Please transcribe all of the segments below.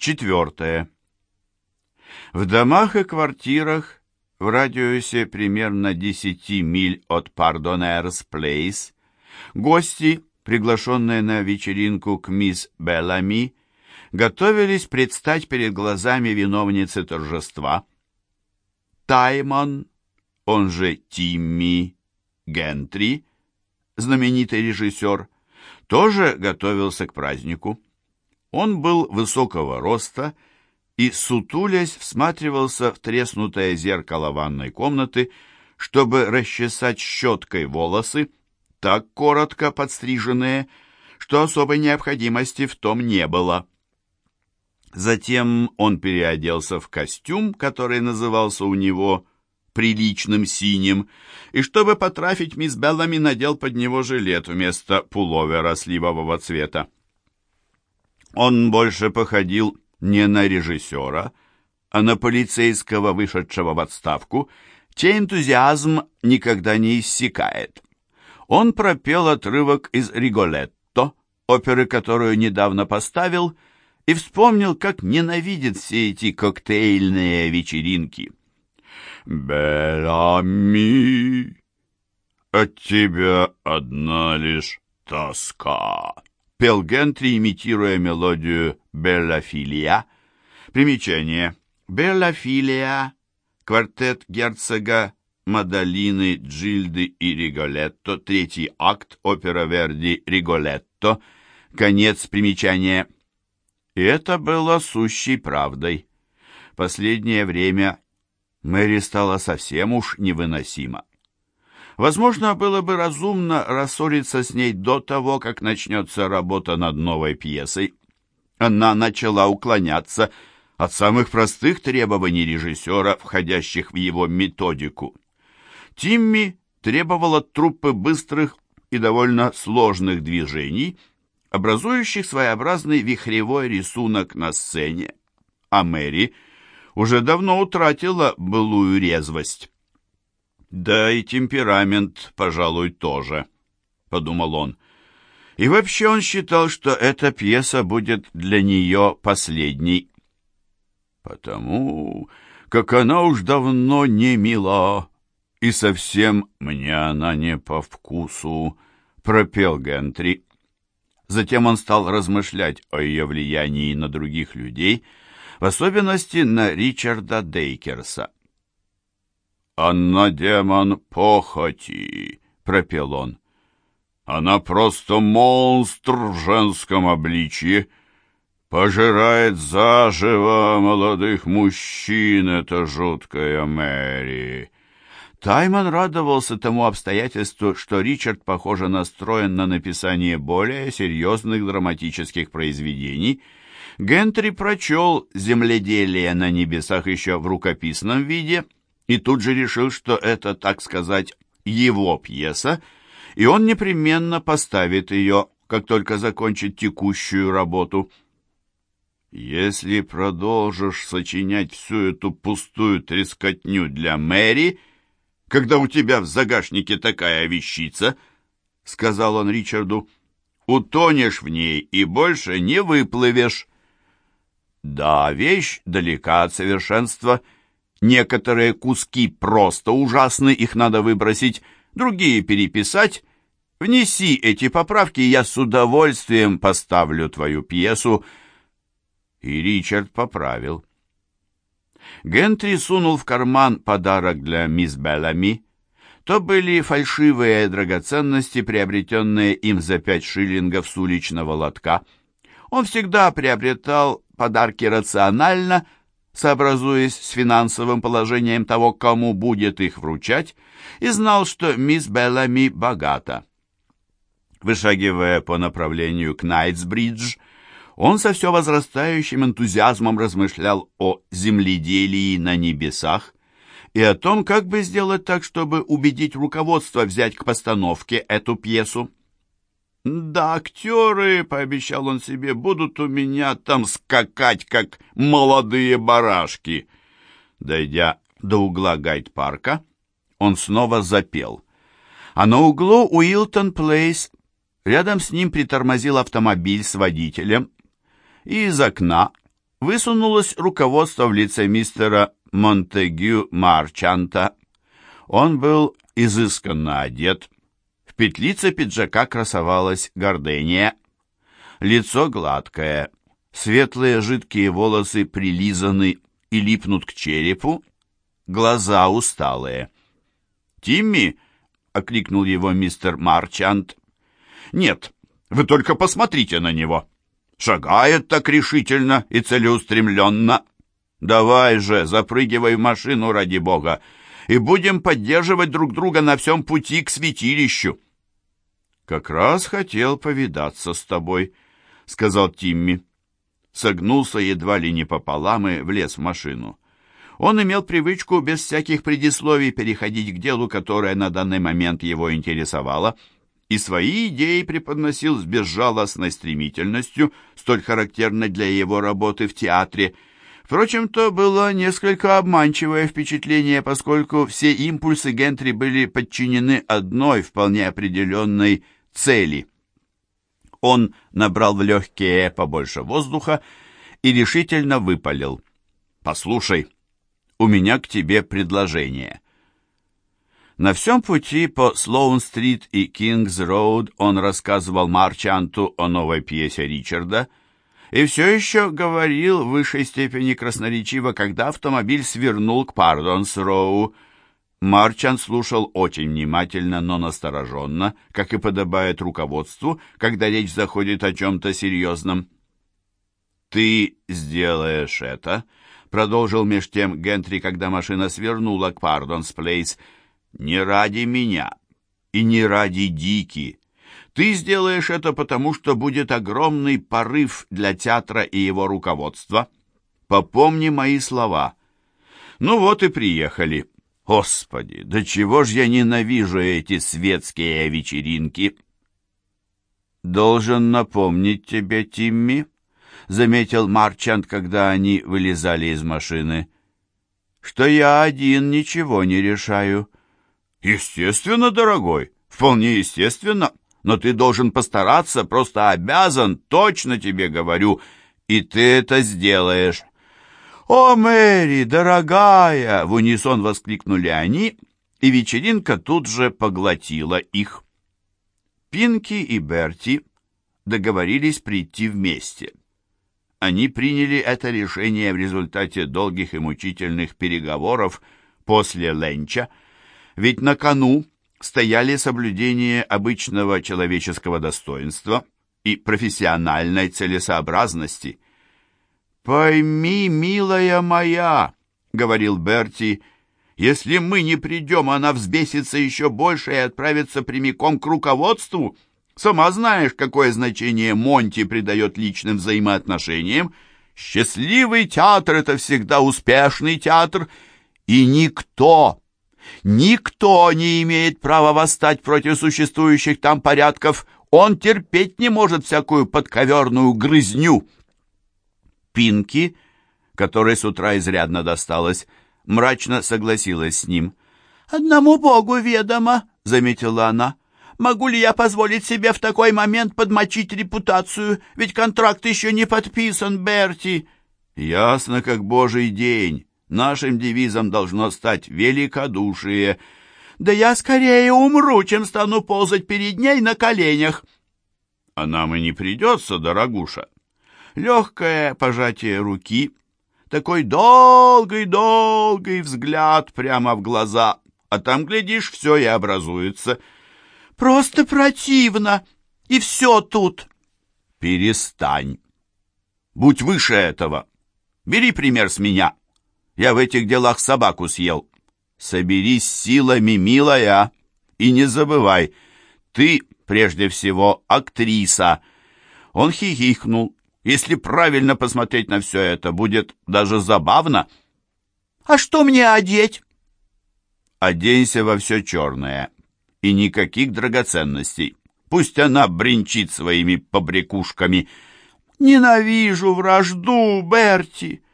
Четвертое. В домах и квартирах в радиусе примерно 10 миль от Пардонерс Плейс гости, приглашенные на вечеринку к мисс Беллами, готовились предстать перед глазами виновницы торжества. Таймон, он же Тимми Гентри, знаменитый режиссер, тоже готовился к празднику. Он был высокого роста и, сутулясь, всматривался в треснутое зеркало ванной комнаты, чтобы расчесать щеткой волосы, так коротко подстриженные, что особой необходимости в том не было. Затем он переоделся в костюм, который назывался у него приличным синим, и чтобы потрафить мисс Беллами, надел под него жилет вместо пуловера сливового цвета. Он больше походил не на режиссера, а на полицейского, вышедшего в отставку, чей энтузиазм никогда не иссякает. Он пропел отрывок из «Риголетто», оперы, которую недавно поставил, и вспомнил, как ненавидит все эти коктейльные вечеринки. «Белами, от тебя одна лишь тоска», — пел Гентри, имитируя мелодию «Беллафилия». Примечание. «Беллафилия» — квартет герцога Мадалины, Джильды и Риголетто, третий акт, опера Верди «Риголетто», конец примечания. И это было сущей правдой. Последнее время Мэри стала совсем уж невыносима. Возможно, было бы разумно рассориться с ней до того, как начнется работа над новой пьесой. Она начала уклоняться от самых простых требований режиссера, входящих в его методику. Тимми требовал от труппы быстрых и довольно сложных движений, образующих своеобразный вихревой рисунок на сцене, а Мэри — уже давно утратила былую резвость. «Да и темперамент, пожалуй, тоже», — подумал он. И вообще он считал, что эта пьеса будет для нее последней. «Потому как она уж давно не мила, и совсем мне она не по вкусу», — пропел Гентри. Затем он стал размышлять о ее влиянии на других людей — в особенности на Ричарда Дейкерса. «Она демон похоти», — пропел он. «Она просто монстр в женском обличье, пожирает заживо молодых мужчин, эта жуткая Мэри». Таймон радовался тому обстоятельству, что Ричард, похоже, настроен на написание более серьезных драматических произведений — Гентри прочел «Земледелие на небесах» еще в рукописном виде и тут же решил, что это, так сказать, его пьеса, и он непременно поставит ее, как только закончит текущую работу. «Если продолжишь сочинять всю эту пустую трескотню для Мэри, когда у тебя в загашнике такая вещица, — сказал он Ричарду, — утонешь в ней и больше не выплывешь». Да, вещь далека от совершенства. Некоторые куски просто ужасны, их надо выбросить, другие переписать. Внеси эти поправки, я с удовольствием поставлю твою пьесу. И Ричард поправил. Гентри сунул в карман подарок для мисс Беллами. То были фальшивые драгоценности, приобретенные им за пять шиллингов с уличного лотка. Он всегда приобретал подарки рационально, сообразуясь с финансовым положением того, кому будет их вручать, и знал, что мисс Беллами богата. Вышагивая по направлению к Найтсбридж, он со все возрастающим энтузиазмом размышлял о земледелии на небесах и о том, как бы сделать так, чтобы убедить руководство взять к постановке эту пьесу. Да, актеры, пообещал он себе, будут у меня там скакать, как молодые барашки. Дойдя до угла гайд-парка, он снова запел. А на углу Уилтон Плейс рядом с ним притормозил автомобиль с водителем, и из окна высунулось руководство в лице мистера Монтегю Марчанта. Он был изысканно одет. Петлице пиджака красовалась гордения. Лицо гладкое, светлые жидкие волосы прилизаны и липнут к черепу, глаза усталые. «Тимми!» — окликнул его мистер Марчант. «Нет, вы только посмотрите на него. Шагает так решительно и целеустремленно. Давай же, запрыгивай в машину ради бога, и будем поддерживать друг друга на всем пути к святилищу». «Как раз хотел повидаться с тобой», — сказал Тимми. Согнулся едва ли не пополам и влез в машину. Он имел привычку без всяких предисловий переходить к делу, которое на данный момент его интересовало, и свои идеи преподносил с безжалостной стремительностью, столь характерной для его работы в театре. Впрочем, то было несколько обманчивое впечатление, поскольку все импульсы Гентри были подчинены одной вполне определенной цели. Он набрал в легкие побольше воздуха и решительно выпалил. «Послушай, у меня к тебе предложение». На всем пути по Слоун-стрит и Кингс-роуд он рассказывал Марчанту о новой пьесе Ричарда и все еще говорил в высшей степени красноречиво, когда автомобиль свернул к Пардонс-роу. Марчант слушал очень внимательно, но настороженно, как и подобает руководству, когда речь заходит о чем-то серьезном. «Ты сделаешь это», — продолжил меж тем Гентри, когда машина свернула к Пардонс-плейс, — не ради меня и не ради Дики. Ты сделаешь это потому, что будет огромный порыв для театра и его руководства. Попомни мои слова. Ну вот и приехали. Господи, да чего ж я ненавижу эти светские вечеринки. Должен напомнить тебе, Тимми, заметил Марчант, когда они вылезали из машины, что я один ничего не решаю. «Естественно, дорогой, вполне естественно, но ты должен постараться, просто обязан, точно тебе говорю, и ты это сделаешь». «О, Мэри, дорогая!» — в унисон воскликнули они, и вечеринка тут же поглотила их. Пинки и Берти договорились прийти вместе. Они приняли это решение в результате долгих и мучительных переговоров после ленча, ведь на кону стояли соблюдение обычного человеческого достоинства и профессиональной целесообразности. «Пойми, милая моя», — говорил Берти, — «если мы не придем, она взбесится еще больше и отправится прямиком к руководству. Сама знаешь, какое значение Монти придает личным взаимоотношениям. Счастливый театр — это всегда успешный театр, и никто Никто не имеет права восстать против существующих там порядков. Он терпеть не может всякую подковерную грызню. Пинки, которой с утра изрядно досталось, мрачно согласилась с ним. «Одному Богу ведомо», — заметила она. «Могу ли я позволить себе в такой момент подмочить репутацию? Ведь контракт еще не подписан, Берти». «Ясно, как божий день». Нашим девизом должно стать великодушие. Да я скорее умру, чем стану ползать перед ней на коленях. А нам и не придется, дорогуша. Легкое пожатие руки, такой долгий-долгий взгляд прямо в глаза, а там, глядишь, все и образуется. Просто противно, и все тут. Перестань. Будь выше этого. Бери пример с меня. Я в этих делах собаку съел. Соберись силами, милая, и не забывай, ты, прежде всего, актриса. Он хихикнул. Если правильно посмотреть на все это, будет даже забавно. А что мне одеть? Оденься во все черное. И никаких драгоценностей. Пусть она бренчит своими побрякушками. Ненавижу вражду, Берти.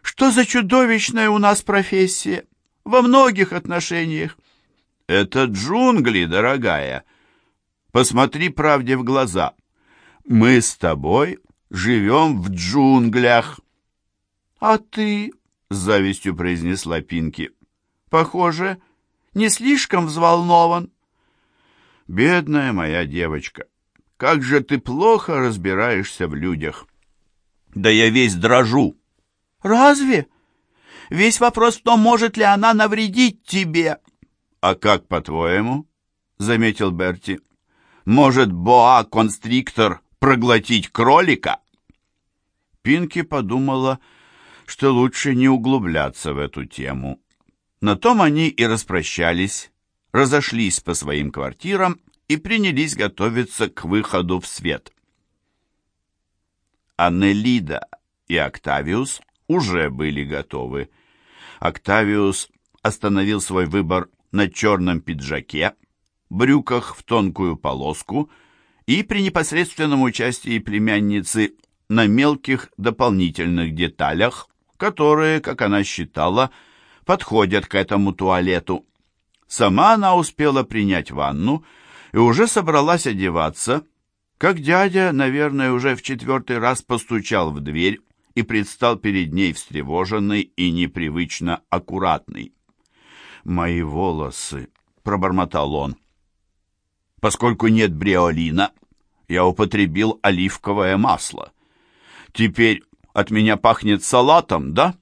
Что за чудовищная у нас профессия? Во многих отношениях. Это джунгли, дорогая. Посмотри правде в глаза. Мы с тобой живем в джунглях. «А ты?» — с завистью произнесла Пинки. «Похоже, не слишком взволнован». «Бедная моя девочка, как же ты плохо разбираешься в людях!» «Да я весь дрожу!» «Разве? Весь вопрос в том, может ли она навредить тебе». «А как, по-твоему?» — заметил Берти. «Может, боа-констриктор проглотить кролика?» Пинки подумала, что лучше не углубляться в эту тему. На том они и распрощались, разошлись по своим квартирам и принялись готовиться к выходу в свет. Аннелида и Октавиус уже были готовы. Октавиус остановил свой выбор на черном пиджаке, брюках в тонкую полоску и при непосредственном участии племянницы на мелких дополнительных деталях, которые, как она считала, подходят к этому туалету. Сама она успела принять ванну и уже собралась одеваться, как дядя, наверное, уже в четвертый раз постучал в дверь и предстал перед ней встревоженный и непривычно аккуратный. «Мои волосы», — пробормотал он. «Поскольку нет бриолина, я употребил оливковое масло. Теперь от меня пахнет салатом, да?»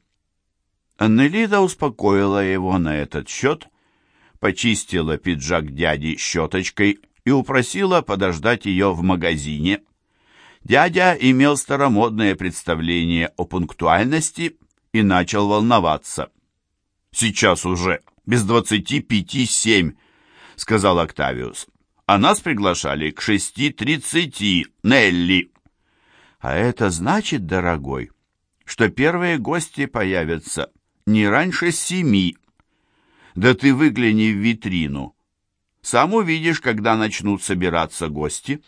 Аннелида успокоила его на этот счет, почистила пиджак дяди щеточкой и упросила подождать ее в магазине. Дядя имел старомодное представление о пунктуальности и начал волноваться. «Сейчас уже без двадцати пяти семь», — сказал Октавиус. «А нас приглашали к шести тридцати, Нелли». «А это значит, дорогой, что первые гости появятся не раньше семи. Да ты выгляни в витрину. Сам увидишь, когда начнут собираться гости».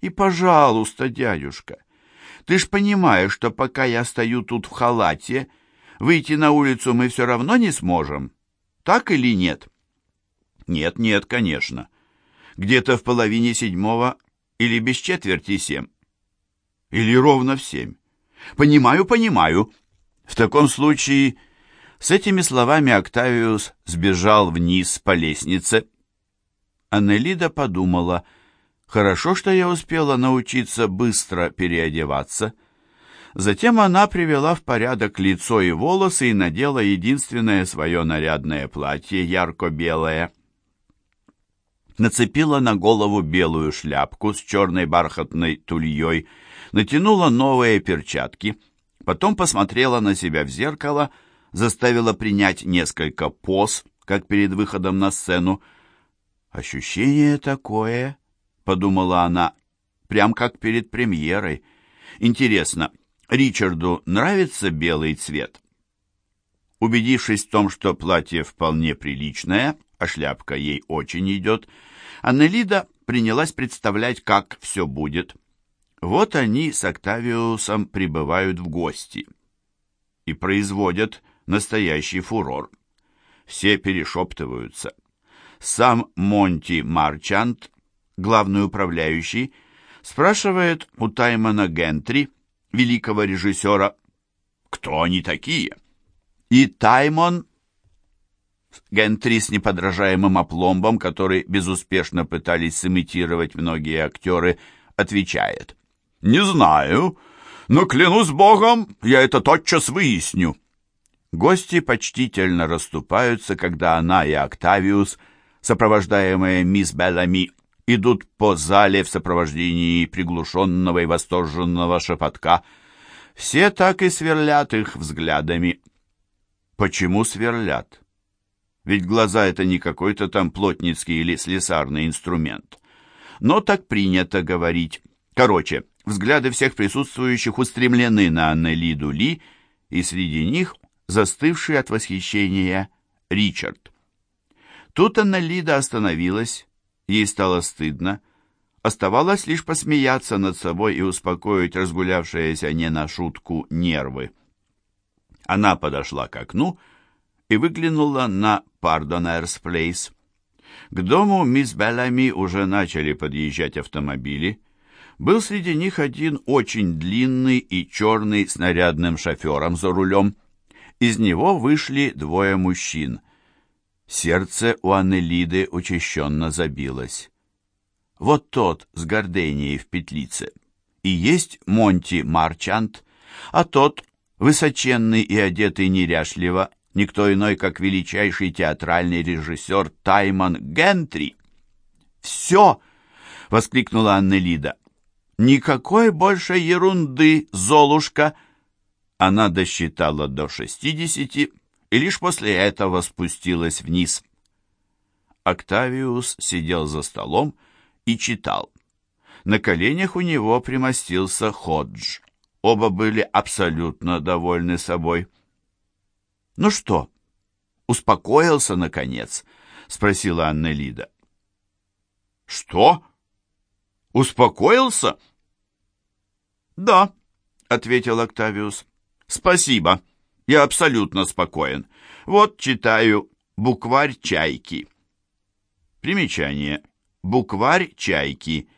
И, пожалуйста, дядюшка, ты ж понимаешь, что пока я стою тут в халате, выйти на улицу мы все равно не сможем. Так или нет? Нет, нет, конечно. Где-то в половине седьмого или без четверти семь. Или ровно в семь. Понимаю, понимаю. В таком случае... С этими словами Октавиус сбежал вниз по лестнице. Аннелида подумала — Хорошо, что я успела научиться быстро переодеваться. Затем она привела в порядок лицо и волосы и надела единственное свое нарядное платье, ярко-белое. Нацепила на голову белую шляпку с черной бархатной тульей, натянула новые перчатки, потом посмотрела на себя в зеркало, заставила принять несколько поз, как перед выходом на сцену. Ощущение такое, подумала она, прям как перед премьерой. Интересно, Ричарду нравится белый цвет? Убедившись в том, что платье вполне приличное, а шляпка ей очень идет, Аннелида принялась представлять, как все будет. Вот они с Октавиусом прибывают в гости и производят настоящий фурор. Все перешептываются. Сам Монти Марчант главный управляющий, спрашивает у Таймона Гентри, великого режиссера, кто они такие. И Таймон, Гентри с неподражаемым опломбом, который безуспешно пытались сымитировать многие актеры, отвечает. «Не знаю, но клянусь богом, я это тотчас выясню». Гости почтительно расступаются, когда она и Октавиус, сопровождаемые мисс Беллами, идут по зале в сопровождении приглушенного и восторженного шепотка. Все так и сверлят их взглядами. Почему сверлят? Ведь глаза — это не какой-то там плотницкий или слесарный инструмент. Но так принято говорить. Короче, взгляды всех присутствующих устремлены на Аннелиду Ли, и среди них застывший от восхищения Ричард. Тут Аннелида остановилась, Ей стало стыдно. Оставалось лишь посмеяться над собой и успокоить разгулявшиеся не на шутку нервы. Она подошла к окну выглянула на Пардонерс Плейс. К дому мисс Беллами уже начали подъезжать автомобили. Был среди них один очень длинный и черный с нарядным шофером за рулем. Из него вышли двое мужчин. Сердце у Аннелиды учащенно забилось. Вот тот с горденией в петлице. И есть Монти Марчант, а тот, высоченный и одетый неряшливо, никто иной, как величайший театральный режиссер Таймон Гентри. «Все!» — воскликнула Аннелида. «Никакой больше ерунды, Золушка!» Она досчитала до шестидесяти и лишь после этого спустилась вниз. Октавиус сидел за столом и читал. На коленях у него примостился Ходж. Оба были абсолютно довольны собой. «Ну что, успокоился, наконец?» — спросила Анна Лида. «Что? Успокоился?» «Да», — ответил Октавиус. «Спасибо, я абсолютно спокоен. Вот читаю «Букварь чайки». Примечание. «Букварь чайки».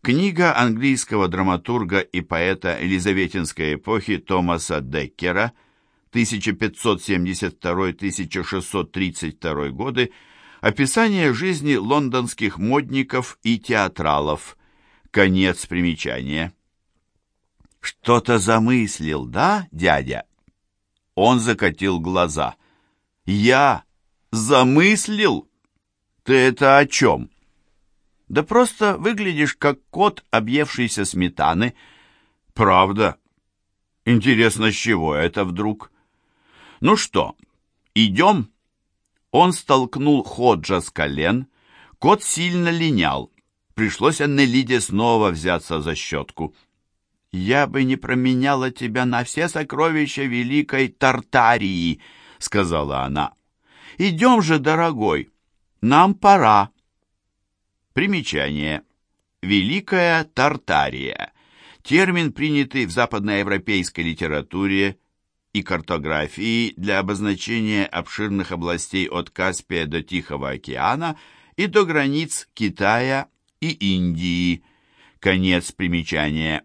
Книга английского драматурга и поэта Елизаветинской эпохи Томаса Деккера 1572-1632 годы Описание жизни лондонских модников и театралов. Конец примечания. «Что-то замыслил, да, дядя?» Он закатил глаза. «Я замыслил? Ты это о чем?» Да просто выглядишь как кот, объевшийся сметаны. Правда? Интересно, с чего это вдруг? Ну что, идем? Он столкнул Ходжа с колен. Кот сильно линял. Пришлось Аннелиде снова взяться за щетку. «Я бы не променяла тебя на все сокровища великой Тартарии», — сказала она. «Идем же, дорогой, нам пора». Примечание. Великая Тартария. Термин, принятый в западноевропейской литературе и картографии для обозначения обширных областей от Каспия до Тихого океана и до границ Китая и Индии. Конец примечания.